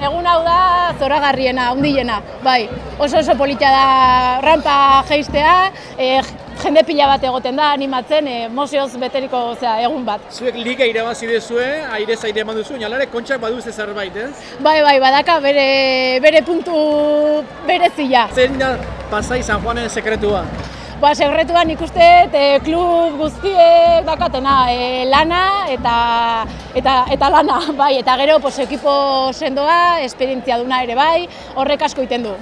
egun hau da zoragarriena, hundiena, bai. Oso oso polita da rampa geistea, e, jende pila bat egoten da, animatzen, e, mozioz beteriko zera, egun bat. Zuek liga irabazi dezue, aire zaire eman duzu, nalare kontxak badu ze zerbait, ez? Bai, bai, badaka bere, bere puntu berezia. Zein da Pasai San Juanen sekretua? Ba, sekretuan ikuste e, klub guztiek dakatena e, lana eta, eta, eta lana, bai, eta gero pues, ekipo sendoa, esperientzia duna ere bai, horrek asko iten du.